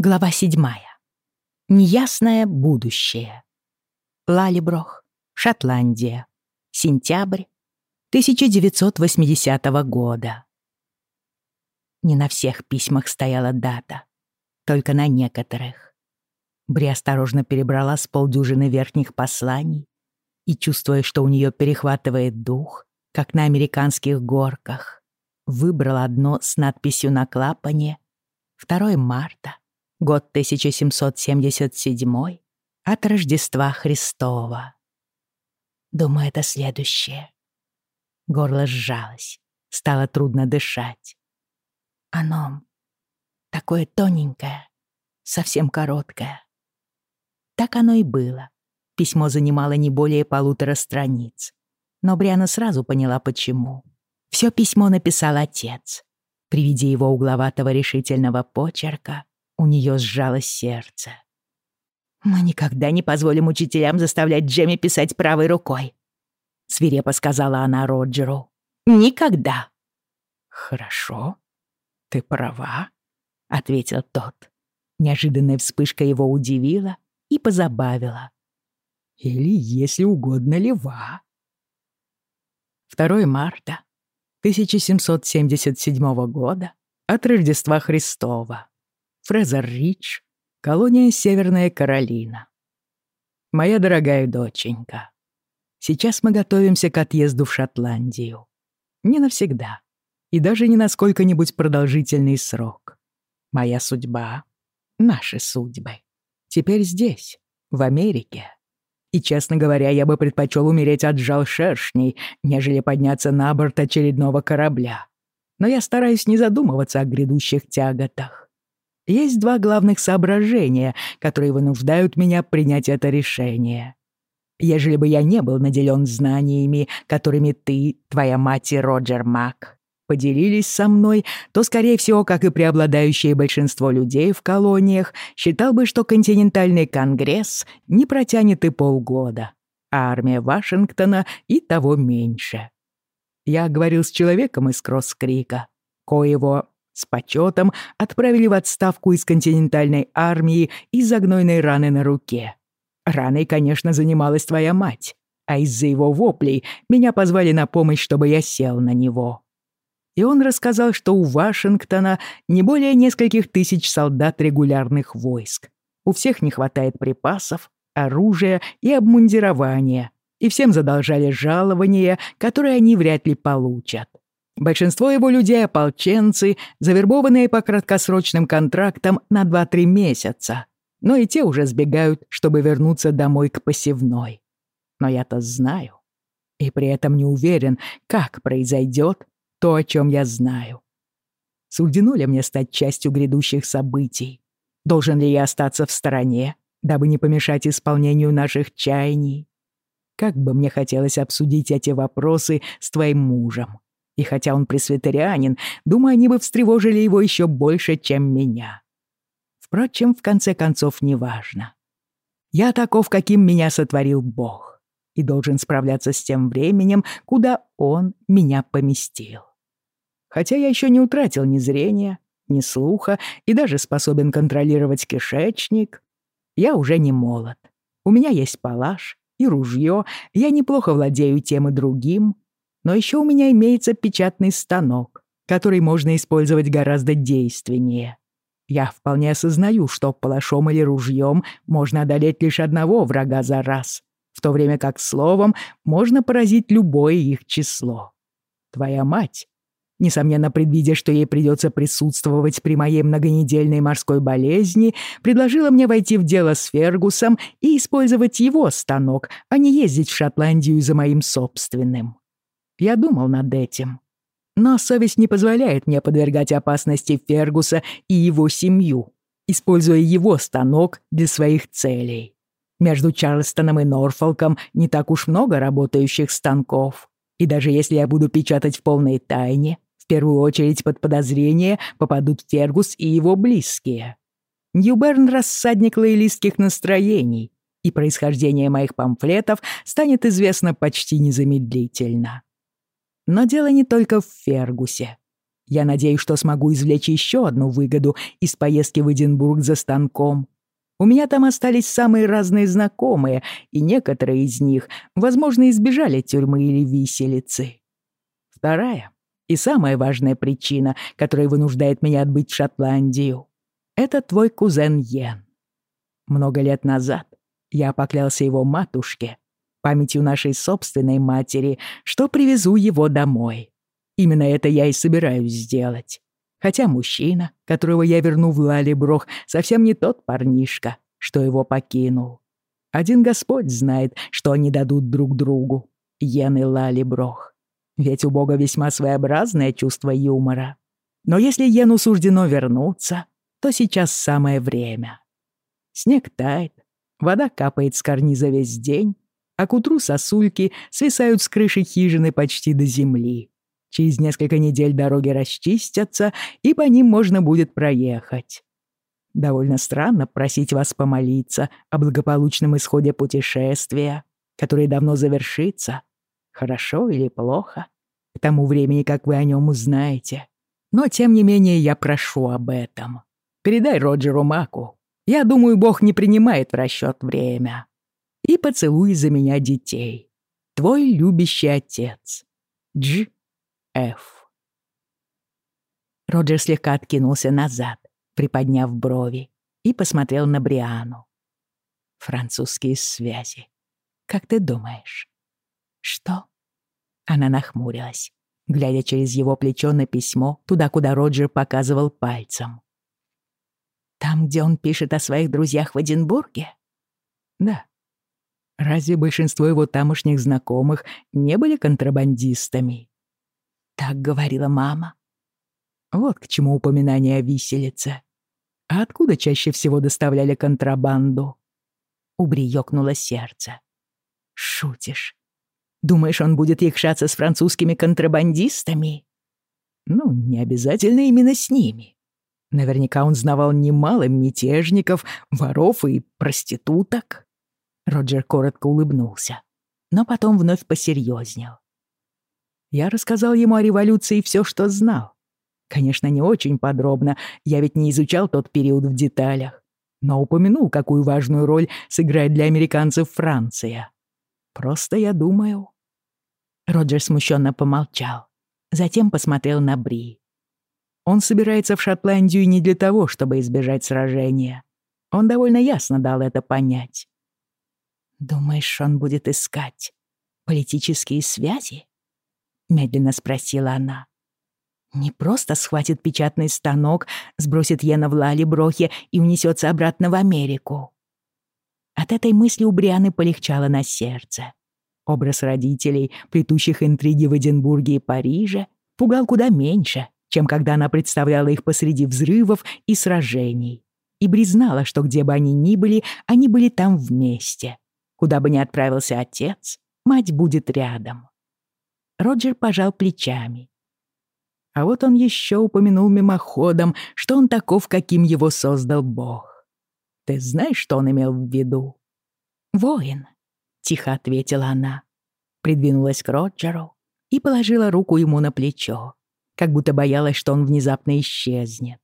Глава седьмая. Неясное будущее. Лалиброх, Шотландия. Сентябрь 1980 года. Не на всех письмах стояла дата, только на некоторых. Бри осторожно перебрала с полдюжины верхних посланий и, чувствуя, что у нее перехватывает дух, как на американских горках, выбрала одно с надписью на клапане «2 марта год 1777 от Рождества Христова. Думаю, это следующее. Горло сжалось, стало трудно дышать. Оно такое тоненькое, совсем короткое. Так оно и было. Письмо занимало не более полутора страниц. Но Бриана сразу поняла, почему. Все письмо написал отец. При виде его угловатого решительного почерка у нее сжалось сердце. «Мы никогда не позволим учителям заставлять Джемми писать правой рукой», — свирепо сказала она Роджеру. «Никогда». «Хорошо, ты права», — ответил тот. Неожиданная вспышка его удивила и позабавила. «Или, если угодно, лева». 2 марта 1777 года от Рождества Христова. Фрезер-Рич, колония Северная Каролина. Моя дорогая доченька, сейчас мы готовимся к отъезду в Шотландию. Не навсегда. И даже не на сколько-нибудь продолжительный срок. Моя судьба — наши судьбы. Теперь здесь, в Америке. И, честно говоря, я бы предпочел умереть от жал шершней, нежели подняться на борт очередного корабля. Но я стараюсь не задумываться о грядущих тяготах. Есть два главных соображения, которые вынуждают меня принять это решение. Ежели бы я не был наделен знаниями, которыми ты, твоя мать и Роджер Мак поделились со мной, то, скорее всего, как и преобладающее большинство людей в колониях, считал бы, что континентальный конгресс не протянет и полгода, а армия Вашингтона и того меньше. Я говорил с человеком из Кросс-Крика, коего с почетом отправили в отставку из континентальной армии из-за гнойной раны на руке. Раной, конечно, занималась твоя мать, а из-за его воплей меня позвали на помощь, чтобы я сел на него. И он рассказал, что у Вашингтона не более нескольких тысяч солдат регулярных войск. У всех не хватает припасов, оружия и обмундирования, и всем задолжали жалования, которые они вряд ли получат. Большинство его людей — ополченцы, завербованные по краткосрочным контрактам на 2-3 месяца. Но и те уже сбегают, чтобы вернуться домой к посевной. Но я-то знаю. И при этом не уверен, как произойдет то, о чем я знаю. Суждено ли мне стать частью грядущих событий? Должен ли я остаться в стороне, дабы не помешать исполнению наших чаяний? Как бы мне хотелось обсудить эти вопросы с твоим мужем. И хотя он пресвитерианин, думаю, они бы встревожили его еще больше, чем меня. Впрочем, в конце концов, неважно. Я таков, каким меня сотворил Бог, и должен справляться с тем временем, куда Он меня поместил. Хотя я еще не утратил ни зрения, ни слуха и даже способен контролировать кишечник, я уже не молод. У меня есть палаш и ружье, я неплохо владею тем и другим, но еще у меня имеется печатный станок, который можно использовать гораздо действеннее. Я вполне осознаю, что палашом или ружьем можно одолеть лишь одного врага за раз, в то время как словом можно поразить любое их число. Твоя мать, несомненно предвидя, что ей придется присутствовать при моей многонедельной морской болезни, предложила мне войти в дело с Фергусом и использовать его станок, а не ездить в Шотландию за моим собственным. Я думал над этим. Но совесть не позволяет мне подвергать опасности Фергуса и его семью, используя его станок для своих целей. Между Чарльстоном и Норфолком не так уж много работающих станков. И даже если я буду печатать в полной тайне, в первую очередь под подозрение попадут Фергус и его близкие. Ньюберн — рассадник лоялистских настроений, и происхождение моих памфлетов станет известно почти незамедлительно. Но дело не только в Фергусе. Я надеюсь, что смогу извлечь еще одну выгоду из поездки в Эдинбург за станком. У меня там остались самые разные знакомые, и некоторые из них, возможно, избежали тюрьмы или виселицы. Вторая и самая важная причина, которая вынуждает меня отбыть в Шотландию, это твой кузен Йен. Много лет назад я поклялся его матушке, памятью нашей собственной матери, что привезу его домой. Именно это я и собираюсь сделать. Хотя мужчина, которого я верну в Лалиброх, совсем не тот парнишка, что его покинул. Один Господь знает, что они дадут друг другу, Йен и Лалиброх. Ведь у Бога весьма своеобразное чувство юмора. Но если Йену суждено вернуться, то сейчас самое время. Снег тает, вода капает с карниза весь день, а к утру сосульки свисают с крыши хижины почти до земли. Через несколько недель дороги расчистятся, и по ним можно будет проехать. Довольно странно просить вас помолиться о благополучном исходе путешествия, которое давно завершится. Хорошо или плохо? К тому времени, как вы о нем узнаете. Но, тем не менее, я прошу об этом. Передай Роджеру Маку, я думаю, Бог не принимает в расчет время. И поцелуй за меня детей. Твой любящий отец. Дж. Ф. Роджер слегка откинулся назад, приподняв брови, и посмотрел на Бриану. Французские связи. Как ты думаешь? Что? Она нахмурилась, глядя через его плечо на письмо, туда, куда Роджер показывал пальцем. Там, где он пишет о своих друзьях в Эдинбурге? Да. Разве большинство его тамошних знакомых не были контрабандистами? Так говорила мама. Вот к чему упоминание о виселице. А откуда чаще всего доставляли контрабанду? У Бри ёкнуло сердце. Шутишь. Думаешь, он будет якшаться с французскими контрабандистами? Ну, не обязательно именно с ними. Наверняка он знавал немало мятежников, воров и проституток. Роджер коротко улыбнулся, но потом вновь посерьезнел. Я рассказал ему о революции все, что знал. Конечно, не очень подробно, я ведь не изучал тот период в деталях, но упомянул, какую важную роль сыграет для американцев Франция. Просто я думаю... Роджер смущенно помолчал, затем посмотрел на Бри. Он собирается в Шотландию не для того, чтобы избежать сражения. Он довольно ясно дал это понять. «Думаешь, он будет искать политические связи?» — медленно спросила она. «Не просто схватит печатный станок, сбросит Йена в Лали-Брохе и унесется обратно в Америку». От этой мысли у Брианы полегчало на сердце. Образ родителей, плетущих интриги в Эдинбурге и Париже, пугал куда меньше, чем когда она представляла их посреди взрывов и сражений. И Бри знала, что где бы они ни были, они были там вместе. Куда бы ни отправился отец, мать будет рядом. Роджер пожал плечами. А вот он еще упомянул мимоходом, что он таков, каким его создал Бог. Ты знаешь, что он имел в виду? «Воин», — тихо ответила она. Придвинулась к Роджеру и положила руку ему на плечо как будто боялась, что он внезапно исчезнет.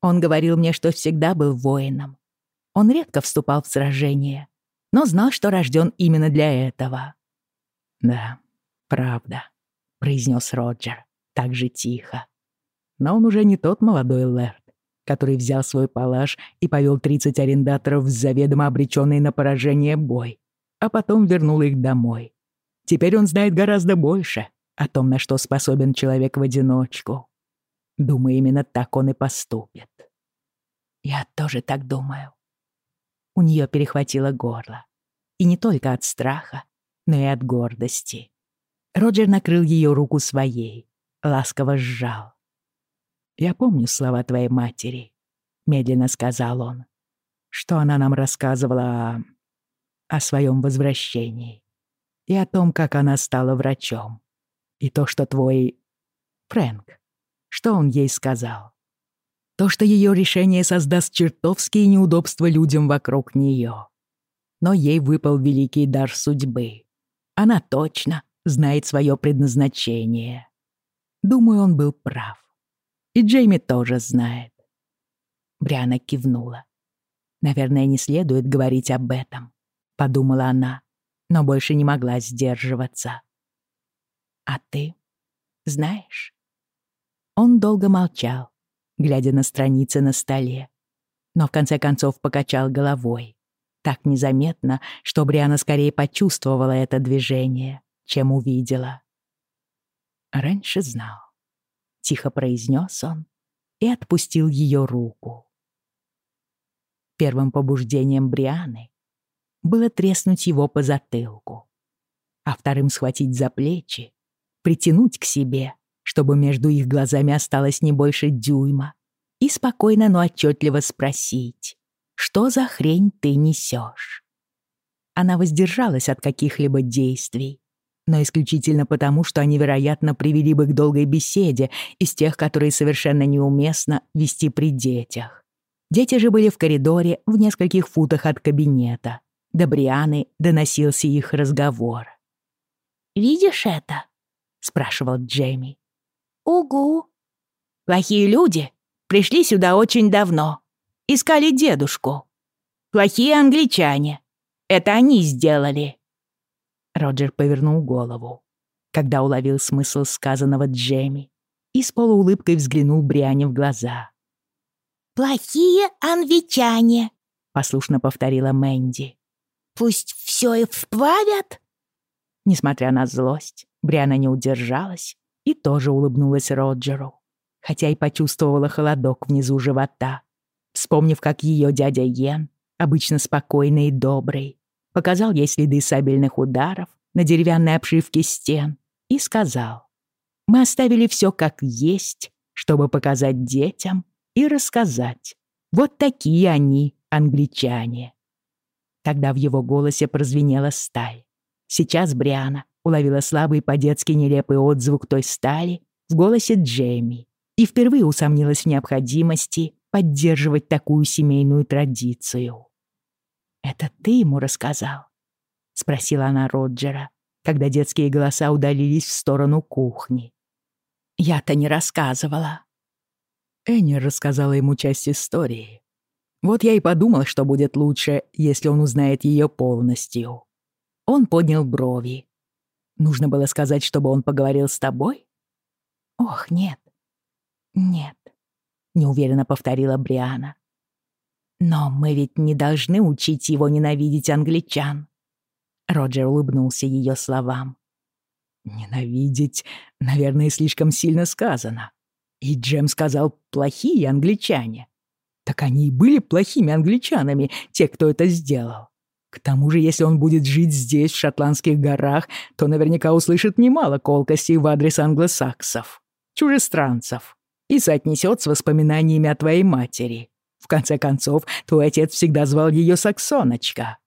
Он говорил мне, что всегда был воином. Он редко вступал в сражения, но знал, что рожден именно для этого. «Да, правда», — произнес Роджер, так же тихо. Но он уже не тот молодой Лэрд, который взял свой палаш и повел 30 арендаторов в заведомо обреченный на поражение бой, а потом вернул их домой. Теперь он знает гораздо больше о том, на что способен человек в одиночку. Думаю, именно так он и поступит. Я тоже так думаю. У нее перехватило горло. И не только от страха, но и от гордости. Роджер накрыл ее руку своей, ласково сжал. «Я помню слова твоей матери», — медленно сказал он, что она нам рассказывала о, о своем возвращении и о том, как она стала врачом. И то, что твой... Фрэнк, что он ей сказал? То, что ее решение создаст чертовские неудобства людям вокруг нее. Но ей выпал великий дар судьбы. Она точно знает свое предназначение. Думаю, он был прав. И Джейми тоже знает. Бриана кивнула. «Наверное, не следует говорить об этом», — подумала она, но больше не могла сдерживаться. «А ты знаешь?» Он долго молчал, глядя на страницы на столе, но в конце концов покачал головой. Так незаметно, что Бриана скорее почувствовала это движение, чем увидела. «Раньше знал», — тихо произнес он и отпустил ее руку. Первым побуждением Брианы было треснуть его по затылку, а вторым схватить за плечи, притянуть к себе, чтобы между их глазами осталось не больше дюйма, и спокойно, но отчетливо спросить, что за хрень ты несешь? Она воздержалась от каких-либо действий, но исключительно потому, что они, вероятно, привели бы к долгой беседе из тех, которые совершенно неуместно вести при детях. Дети же были в коридоре в нескольких футах от кабинета. До Брианы доносился их разговор. «Видишь это?» — спрашивал Джейми. «Угу. Плохие люди пришли сюда очень давно. Искали дедушку. Плохие англичане. Это они сделали». Роджер повернул голову, когда уловил смысл сказанного Джейми и с полуулыбкой взглянул Бриане в глаза. «Плохие англичане», — послушно повторила Мэнди. «Пусть все и вплавят?» Несмотря на злость, Бриана не удержалась и тоже улыбнулась Роджеру, хотя и почувствовала холодок внизу живота, вспомнив, как ее дядя Йен, обычно спокойный и добрый, показал ей следы сабельных ударов на деревянной обшивке стен и сказал, «Мы оставили все как есть, чтобы показать детям и рассказать. Вот такие они, англичане». Тогда в его голосе прозвенела сталь. Сейчас Бриана уловила слабый по-детски нелепый отзвук той стали в голосе Джейми и впервые усомнилась в необходимости поддерживать такую семейную традицию. «Это ты ему рассказал?» — спросила она Роджера, когда детские голоса удалились в сторону кухни. «Я-то не рассказывала». Энни рассказала ему часть истории. Вот я и подумал, что будет лучше, если он узнает ее полностью. Он поднял брови, Нужно было сказать, чтобы он поговорил с тобой? Ох, нет. Нет, неуверенно повторила Бриана. Но мы ведь не должны учить его ненавидеть англичан. Роджер улыбнулся ее словам. Ненавидеть, наверное, слишком сильно сказано. И Джем сказал «плохие англичане». Так они и были плохими англичанами, те, кто это сделал. К тому же, если он будет жить здесь, в шотландских горах, то наверняка услышит немало колкостей в адрес англосаксов, чужестранцев, и соотнесет с воспоминаниями о твоей матери. В конце концов, твой отец всегда звал ее Саксоночка.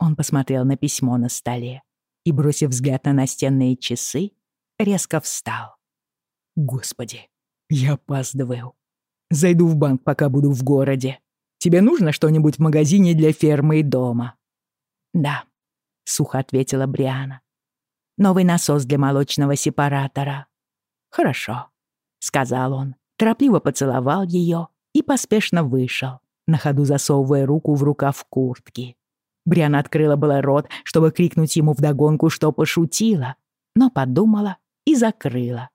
Он посмотрел на письмо на столе и, бросив взгляд на настенные часы, резко встал. «Господи, я опаздываю. Зайду в банк, пока буду в городе. Тебе нужно что-нибудь в магазине для фермы и дома?» «Да», — сухо ответила Бриана. «Новый насос для молочного сепаратора». «Хорошо», — сказал он, торопливо поцеловал ее и поспешно вышел, на ходу засовывая руку в рукав куртки. Бриана открыла было рот, чтобы крикнуть ему вдогонку, что пошутила, но подумала и закрыла.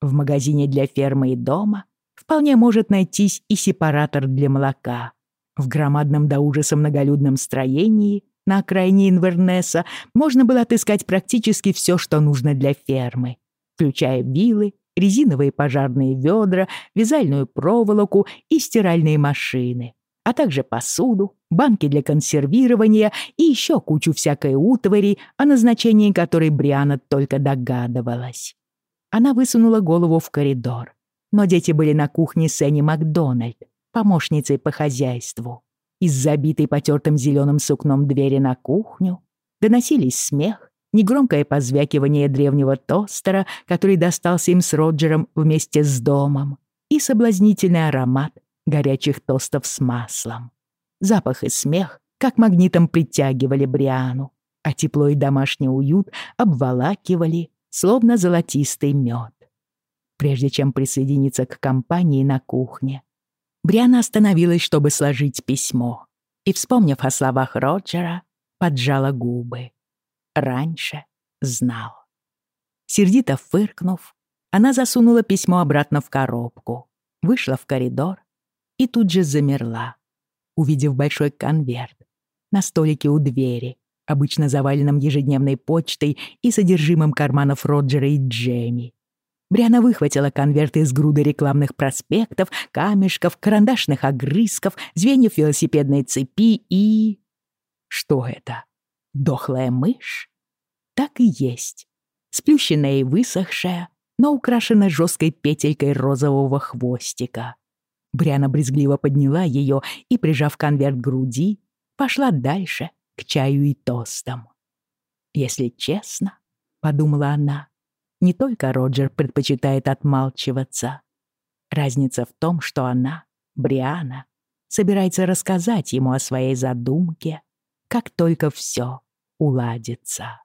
В магазине для фермы и дома вполне может найтись и сепаратор для молока. В громадном до ужаса многолюдном строении на окраине Инвернеса можно было отыскать практически все, что нужно для фермы, включая вилы, резиновые пожарные ведра, вязальную проволоку и стиральные машины, а также посуду, банки для консервирования и еще кучу всякой утвари, о назначении которой Бриана только догадывалась. Она высунула голову в коридор, но дети были на кухне с Энни Макдональд, помощницей по хозяйству. Из забитой потертым зеленым сукном двери на кухню доносились смех, негромкое позвякивание древнего тостера, который достался им с Роджером вместе с домом, и соблазнительный аромат горячих тостов с маслом. Запах и смех как магнитом притягивали Бриану, а тепло и домашний уют обволакивали, словно золотистый мед. прежде чем присоединиться к компании на кухне. Бриана остановилась, чтобы сложить письмо, и, вспомнив о словах Роджера, поджала губы. Раньше знал. Сердито фыркнув, она засунула письмо обратно в коробку, вышла в коридор и тут же замерла, увидев большой конверт на столике у двери, обычно заваленном ежедневной почтой и содержимым карманов Роджера и Джейми. Бриана выхватила конверт из груды рекламных проспектов, камешков, карандашных огрызков, звеньев велосипедной цепи и... Что это? Дохлая мышь? Так и есть. Сплющенная и высохшая, но украшена жесткой петелькой розового хвостика. Бриана брезгливо подняла ее и, прижав конверт к груди, пошла дальше, к чаю и тостам. «Если честно», — подумала она, — «не только Роджер предпочитает отмалчиваться. Разница в том, что она, Бриана, собирается рассказать ему о своей задумке, как только все уладится».